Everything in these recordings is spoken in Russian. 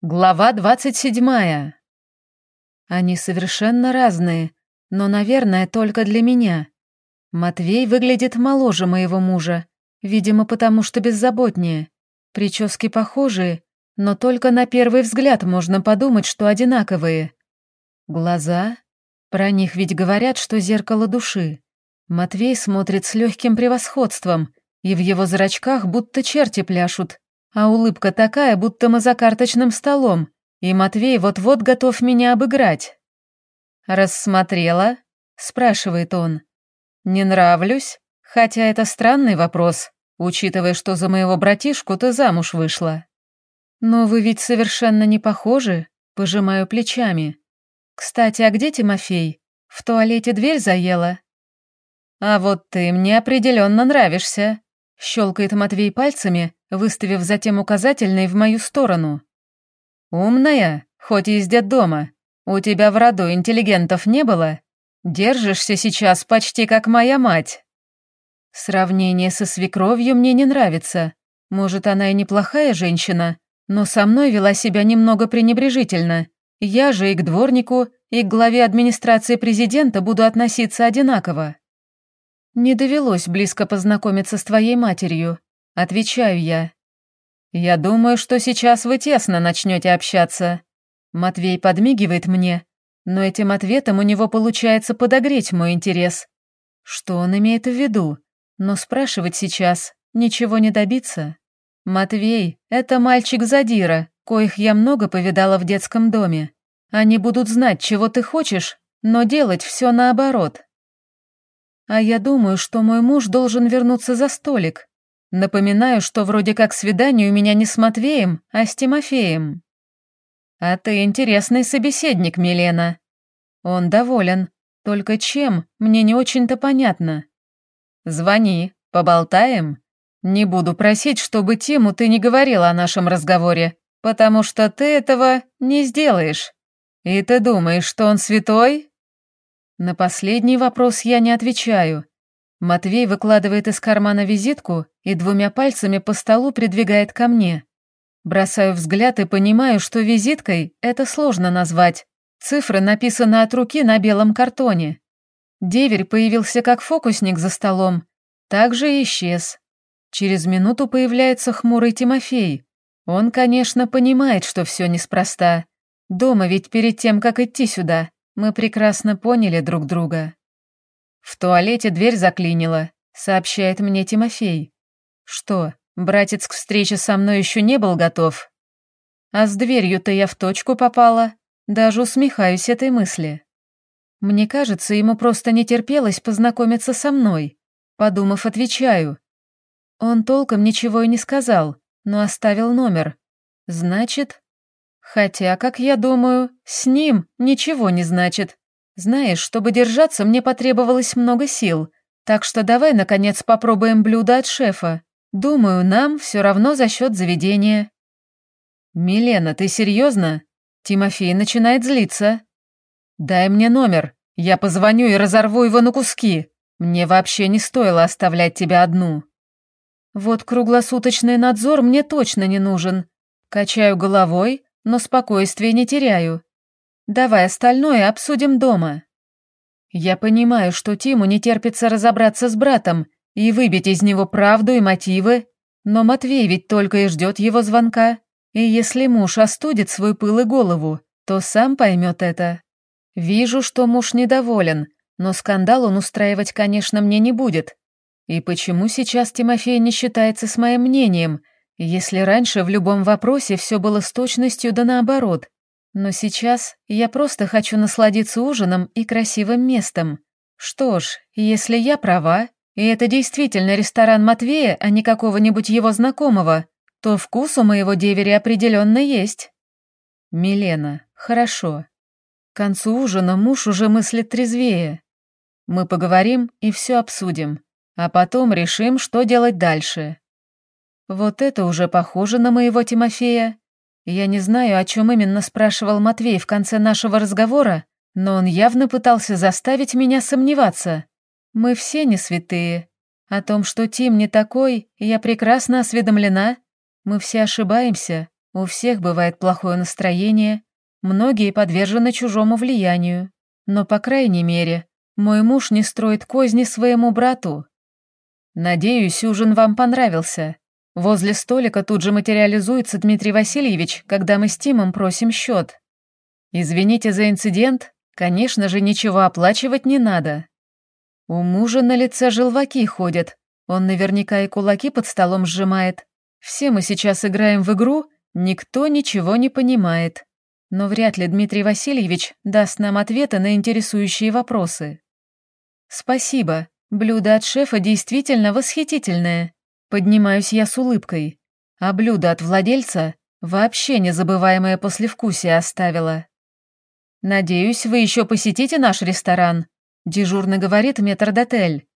Глава двадцать седьмая. Они совершенно разные, но, наверное, только для меня. Матвей выглядит моложе моего мужа, видимо, потому что беззаботнее. Прически похожие, но только на первый взгляд можно подумать, что одинаковые. Глаза? Про них ведь говорят, что зеркало души. Матвей смотрит с легким превосходством, и в его зрачках будто черти пляшут, а улыбка такая, будто мы за карточным столом, и Матвей вот-вот готов меня обыграть. «Рассмотрела?» — спрашивает он. «Не нравлюсь? Хотя это странный вопрос, учитывая, что за моего братишку ты замуж вышла». «Но вы ведь совершенно не похожи», — пожимаю плечами. «Кстати, а где Тимофей? В туалете дверь заела?» «А вот ты мне определенно нравишься», — щелкает Матвей пальцами, выставив затем указательный в мою сторону. «Умная, хоть и из детдома. У тебя в роду интеллигентов не было? Держишься сейчас почти как моя мать». Сравнение со свекровью мне не нравится. Может, она и неплохая женщина, но со мной вела себя немного пренебрежительно. Я же и к дворнику, и к главе администрации президента буду относиться одинаково. Не довелось близко познакомиться с твоей матерью, Отвечаю я. Я думаю, что сейчас вы тесно начнете общаться. Матвей подмигивает мне, но этим ответом у него получается подогреть мой интерес. Что он имеет в виду? Но спрашивать сейчас ничего не добиться. Матвей — это мальчик-задира, коих я много повидала в детском доме. Они будут знать, чего ты хочешь, но делать все наоборот. А я думаю, что мой муж должен вернуться за столик, Напоминаю, что вроде как свидание у меня не с Матвеем, а с Тимофеем. А ты интересный собеседник, Милена. Он доволен. Только чем, мне не очень-то понятно. Звони, поболтаем. Не буду просить, чтобы Тиму ты не говорила о нашем разговоре, потому что ты этого не сделаешь. И ты думаешь, что он святой? На последний вопрос я не отвечаю. Матвей выкладывает из кармана визитку и двумя пальцами по столу придвигает ко мне. Бросаю взгляд и понимаю, что визиткой это сложно назвать. Цифры написаны от руки на белом картоне. Деверь появился как фокусник за столом, также и исчез. Через минуту появляется хмурый Тимофей. Он, конечно, понимает, что все неспроста. Дома ведь перед тем, как идти сюда, мы прекрасно поняли друг друга. «В туалете дверь заклинила», — сообщает мне Тимофей. «Что, братец к встрече со мной еще не был готов?» «А с дверью-то я в точку попала. Даже усмехаюсь этой мысли». Мне кажется, ему просто не терпелось познакомиться со мной. Подумав, отвечаю. Он толком ничего и не сказал, но оставил номер. Значит... Хотя, как я думаю, с ним ничего не значит. Знаешь, чтобы держаться, мне потребовалось много сил, так что давай, наконец, попробуем блюдо от шефа. Думаю, нам все равно за счет заведения». «Милена, ты серьезно?» Тимофей начинает злиться. «Дай мне номер, я позвоню и разорву его на куски. Мне вообще не стоило оставлять тебя одну». «Вот круглосуточный надзор мне точно не нужен. Качаю головой, но спокойствие не теряю. Давай остальное обсудим дома. Я понимаю, что Тиму не терпится разобраться с братом и выбить из него правду и мотивы, но Матвей ведь только и ждет его звонка, и если муж остудит свой пыл и голову, то сам поймет это. Вижу, что муж недоволен, но скандал он устраивать, конечно, мне не будет. И почему сейчас Тимофей не считается с моим мнением, если раньше в любом вопросе все было с точностью да наоборот? Но сейчас я просто хочу насладиться ужином и красивым местом. Что ж, если я права, и это действительно ресторан Матвея, а не какого-нибудь его знакомого, то вкус у моего деверя определенно есть. Милена, хорошо. К концу ужина муж уже мыслит трезвее. Мы поговорим и все обсудим, а потом решим, что делать дальше. Вот это уже похоже на моего Тимофея. Я не знаю, о чем именно спрашивал Матвей в конце нашего разговора, но он явно пытался заставить меня сомневаться. Мы все не святые. О том, что Тим не такой, я прекрасно осведомлена. Мы все ошибаемся, У всех бывает плохое настроение, многие подвержены чужому влиянию, но, по крайней мере, мой муж не строит козни своему брату. Надеюсь, ужин вам понравился. Возле столика тут же материализуется Дмитрий Васильевич, когда мы с Тимом просим счет. Извините за инцидент, конечно же, ничего оплачивать не надо. У мужа на лице желваки ходят, он наверняка и кулаки под столом сжимает. Все мы сейчас играем в игру, никто ничего не понимает. Но вряд ли Дмитрий Васильевич даст нам ответы на интересующие вопросы. Спасибо, блюдо от шефа действительно восхитительное. Поднимаюсь я с улыбкой. А блюдо от владельца вообще незабываемое послевкусие оставило. «Надеюсь, вы еще посетите наш ресторан», — дежурно говорит метрдотель.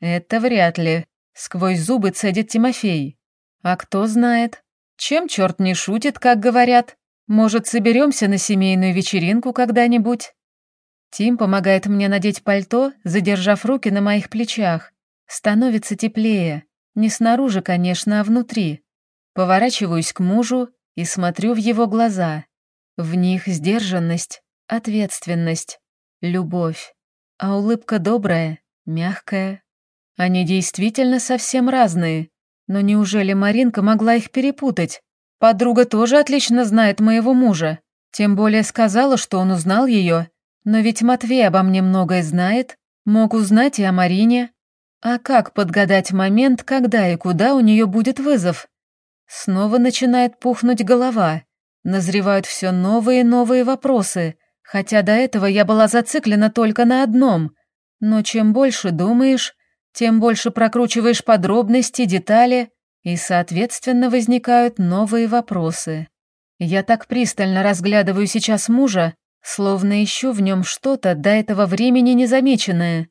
«Это вряд ли», — сквозь зубы цедит Тимофей. «А кто знает? Чем черт не шутит, как говорят? Может, соберемся на семейную вечеринку когда-нибудь?» Тим помогает мне надеть пальто, задержав руки на моих плечах. Становится теплее. Не снаружи, конечно, а внутри. Поворачиваюсь к мужу и смотрю в его глаза. В них сдержанность, ответственность, любовь. А улыбка добрая, мягкая. Они действительно совсем разные. Но неужели Маринка могла их перепутать? Подруга тоже отлично знает моего мужа. Тем более сказала, что он узнал ее. Но ведь Матвей обо мне многое знает. Мог узнать и о Марине. А как подгадать момент, когда и куда у нее будет вызов? Снова начинает пухнуть голова. Назревают все новые и новые вопросы, хотя до этого я была зациклена только на одном. Но чем больше думаешь, тем больше прокручиваешь подробности, детали, и, соответственно, возникают новые вопросы. Я так пристально разглядываю сейчас мужа, словно ищу в нем что-то до этого времени незамеченное.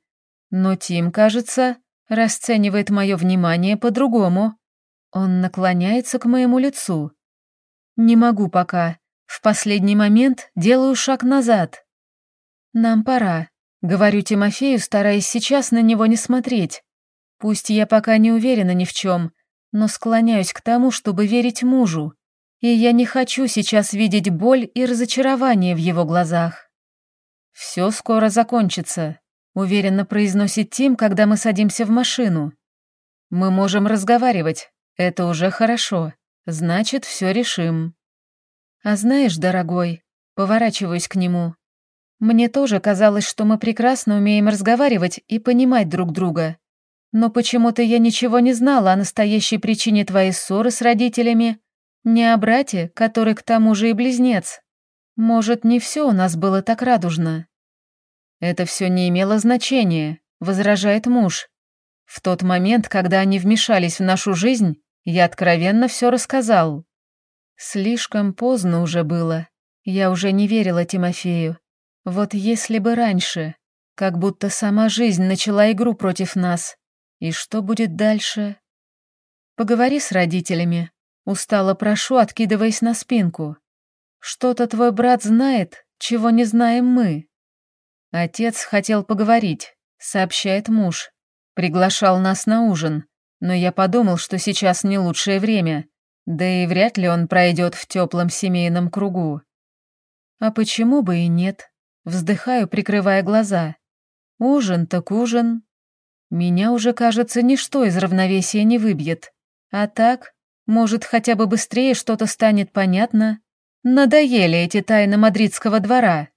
Но Тим, кажется, расценивает мое внимание по-другому. Он наклоняется к моему лицу. Не могу пока. В последний момент делаю шаг назад. Нам пора. Говорю Тимофею, стараясь сейчас на него не смотреть. Пусть я пока не уверена ни в чем, но склоняюсь к тому, чтобы верить мужу. И я не хочу сейчас видеть боль и разочарование в его глазах. «Все скоро закончится», — уверенно произносит Тим, когда мы садимся в машину. «Мы можем разговаривать, это уже хорошо, значит, все решим». «А знаешь, дорогой», — поворачиваюсь к нему, мне тоже казалось, что мы прекрасно умеем разговаривать и понимать друг друга. Но почему-то я ничего не знала о настоящей причине твоей ссоры с родителями, не о брате, который к тому же и близнец. Может, не все у нас было так радужно. Это все не имело значения, возражает муж. В тот момент, когда они вмешались в нашу жизнь, я откровенно все рассказал. Слишком поздно уже было. Я уже не верила Тимофею. Вот если бы раньше, как будто сама жизнь начала игру против нас. И что будет дальше? Поговори с родителями. Устало прошу, откидываясь на спинку. Что-то твой брат знает, чего не знаем мы. Отец хотел поговорить, сообщает муж. Приглашал нас на ужин, но я подумал, что сейчас не лучшее время, да и вряд ли он пройдет в теплом семейном кругу. А почему бы и нет? Вздыхаю, прикрывая глаза. Ужин так ужин. Меня уже, кажется, ничто из равновесия не выбьет. А так, может, хотя бы быстрее что-то станет понятно? Надоели эти тайны мадридского двора.